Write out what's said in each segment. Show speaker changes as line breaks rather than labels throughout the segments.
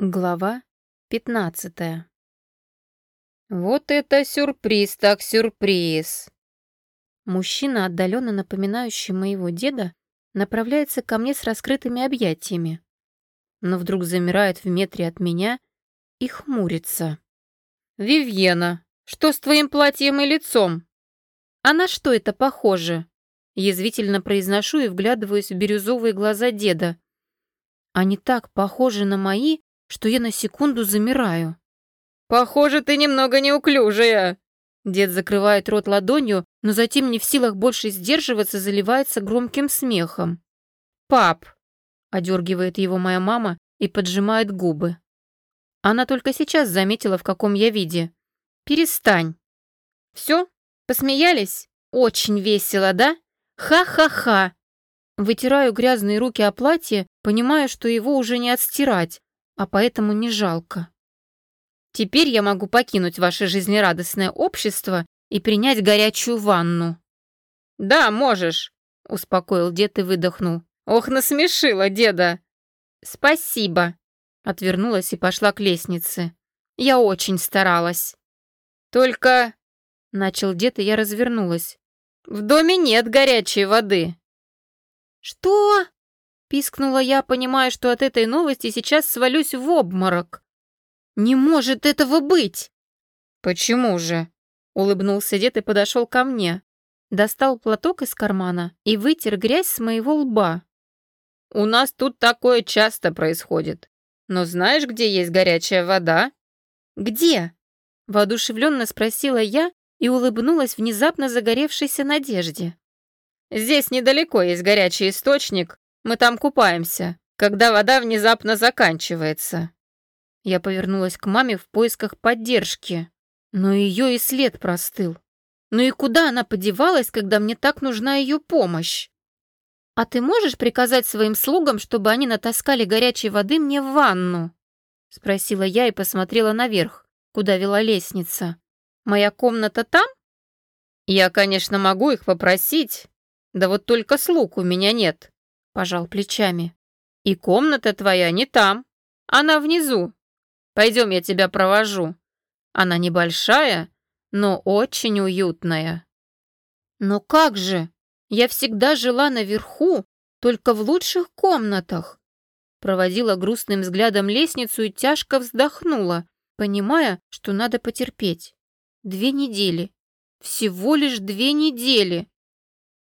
Глава пятнадцатая.
Вот это сюрприз так сюрприз.
Мужчина, отдаленно напоминающий моего деда, направляется ко мне с раскрытыми объятиями, но вдруг замирает в метре от меня и хмурится.
«Вивьена, что с твоим платьем и лицом?»
«А на что это похоже?» Язвительно произношу и вглядываюсь в бирюзовые глаза деда. Они так похожи на мои, что я на секунду замираю.
«Похоже, ты немного неуклюжая!»
Дед закрывает рот ладонью, но затем не в силах больше сдерживаться, заливается громким смехом.
«Пап!»
— одергивает его моя мама и поджимает губы. Она только сейчас заметила, в каком я виде. «Перестань!» «Все? Посмеялись? Очень весело, да? Ха-ха-ха!» Вытираю грязные руки о платье, понимаю, что его уже не отстирать, а поэтому не жалко. Теперь я могу покинуть ваше жизнерадостное общество и принять горячую ванну.
«Да, можешь», — успокоил дед и выдохнул. «Ох, насмешила деда!»
«Спасибо», — отвернулась и пошла к лестнице. «Я очень старалась».
«Только...»
— начал дед, и я развернулась.
«В доме нет горячей воды».
«Что?» Пискнула я, понимая, что от этой новости сейчас свалюсь в обморок. «Не может этого быть!»
«Почему же?»
Улыбнулся дед и подошел ко мне. Достал платок из кармана и вытер грязь с моего лба.
«У нас тут такое часто происходит. Но знаешь, где есть горячая вода?»
«Где?» Воодушевленно спросила я и улыбнулась внезапно загоревшейся надежде.
«Здесь недалеко есть горячий источник, мы там купаемся, когда вода внезапно заканчивается».
Я повернулась к маме в поисках поддержки, но ее и след простыл. Ну и куда она подевалась, когда мне так нужна ее помощь? «А ты можешь приказать своим слугам, чтобы они натаскали горячей воды мне в ванну?» Спросила я и посмотрела наверх, куда вела лестница. «Моя комната там?»
«Я, конечно, могу их попросить, да вот только слуг у меня нет»,
пожал плечами.
«И комната твоя не там, она внизу. Пойдем, я тебя провожу. Она небольшая, но очень уютная».
«Но как же? Я всегда жила наверху, только в лучших комнатах». Проводила грустным взглядом лестницу и тяжко вздохнула, понимая, что надо потерпеть. Две недели. Всего лишь две недели.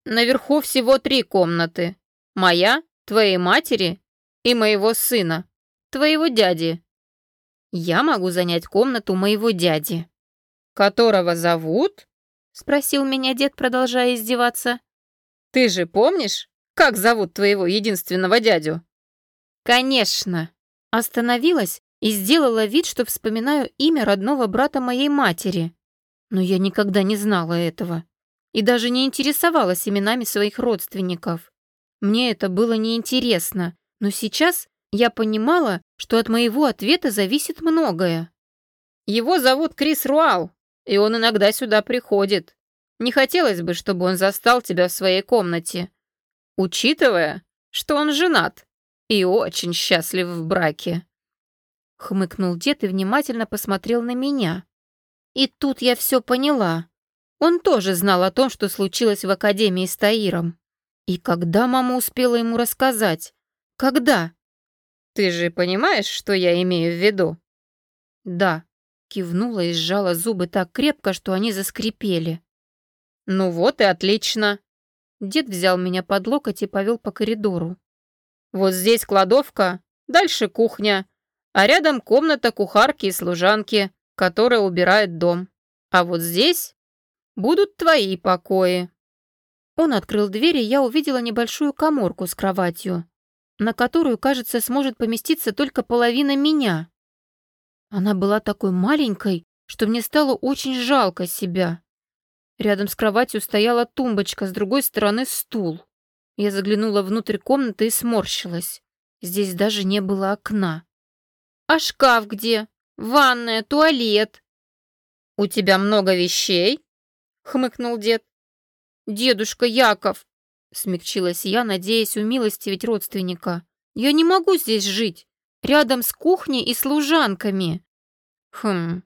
Наверху всего три комнаты. Моя, твоей матери и моего сына, твоего дяди.
Я могу занять комнату моего дяди.
Которого зовут?
Спросил меня дед, продолжая издеваться.
Ты же помнишь, как зовут твоего единственного дядю?
Конечно. Остановилась и сделала вид, что вспоминаю имя родного брата моей матери. Но я никогда не знала этого и даже не интересовалась именами своих родственников. Мне это было неинтересно, но сейчас я понимала, что от моего ответа зависит многое.
Его зовут Крис Руал, и он иногда сюда приходит. Не хотелось бы, чтобы он застал тебя в своей комнате, учитывая, что он женат и очень счастлив в браке.
Хмыкнул дед и внимательно посмотрел на меня. И тут я все поняла. Он тоже знал о том, что случилось в академии с Таиром. И когда мама успела ему рассказать? Когда?
Ты же понимаешь, что я имею в виду?
Да, кивнула и сжала зубы так крепко, что они заскрипели.
Ну вот и отлично.
Дед взял меня под локоть и повел по коридору.
Вот здесь кладовка, дальше кухня, а рядом комната кухарки и служанки, которая убирает дом. А вот здесь будут твои покои.
Он открыл дверь, и я увидела небольшую коморку с кроватью, на которую, кажется, сможет поместиться только половина меня. Она была такой маленькой, что мне стало очень жалко себя. Рядом с кроватью стояла тумбочка, с другой стороны стул. Я заглянула внутрь комнаты и сморщилась. Здесь даже не было окна. «А шкаф где? Ванная, туалет?»
«У тебя много вещей?» — хмыкнул дед.
«Дедушка Яков!» — смягчилась я, надеясь умилостивить родственника. «Я не могу здесь жить. рядом с кухней и служанками.
Хм,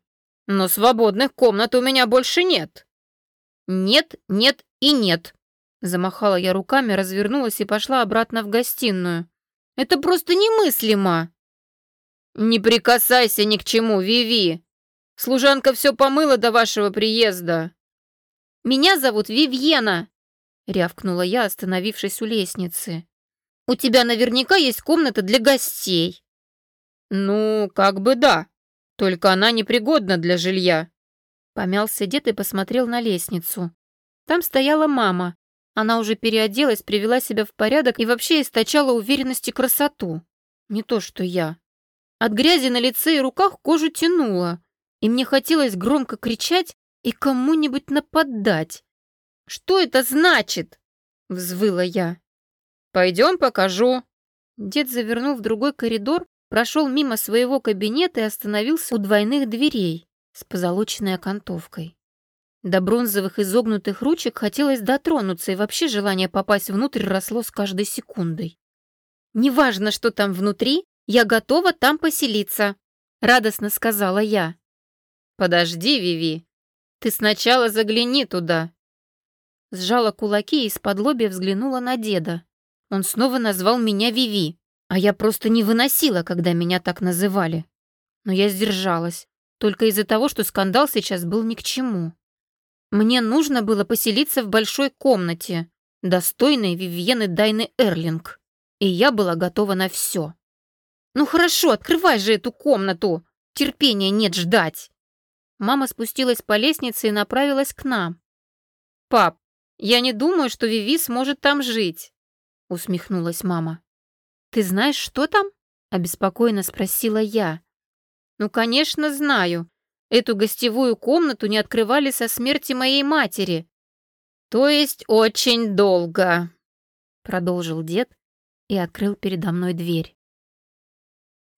но свободных комнат у меня больше нет.
Нет, нет и нет. Замахала я руками, развернулась и пошла обратно в гостиную. Это просто немыслимо.
Не прикасайся ни к чему, Виви. Служанка все помыла до вашего приезда.
Меня зовут Вивьена, рявкнула я, остановившись у лестницы. У тебя наверняка есть комната для гостей.
Ну, как бы да. Только она непригодна для жилья.
Помялся дед и посмотрел на лестницу. Там стояла мама. Она уже переоделась, привела себя в порядок и вообще источала уверенность и красоту. Не то что я. От грязи на лице и руках кожу тянуло, и мне хотелось громко кричать и кому-нибудь нападать. «Что это значит?» — взвыла я.
«Пойдем покажу».
Дед завернул в другой коридор, прошел мимо своего кабинета и остановился у двойных дверей с позолоченной окантовкой. До бронзовых изогнутых ручек хотелось дотронуться, и вообще желание попасть внутрь росло с каждой секундой. «Неважно, что там внутри, я готова там поселиться», — радостно сказала я.
«Подожди, Виви, ты сначала загляни туда».
Сжала кулаки и из-под лобья взглянула на деда. Он снова назвал меня Виви, а я просто не выносила, когда меня так называли. Но я сдержалась, только из-за того, что скандал сейчас был ни к чему. Мне нужно было поселиться в большой комнате, достойной Вивьены Дайны Эрлинг, и я была готова на все. «Ну хорошо, открывай же эту комнату! Терпения нет ждать!» Мама спустилась по лестнице и направилась к нам.
«Пап, я не думаю, что Виви сможет там жить», —
усмехнулась мама. «Ты знаешь, что там?» — обеспокоенно спросила я. «Ну, конечно, знаю. Эту гостевую комнату не открывали со смерти моей матери».
«То есть очень долго», —
продолжил дед и открыл передо мной дверь.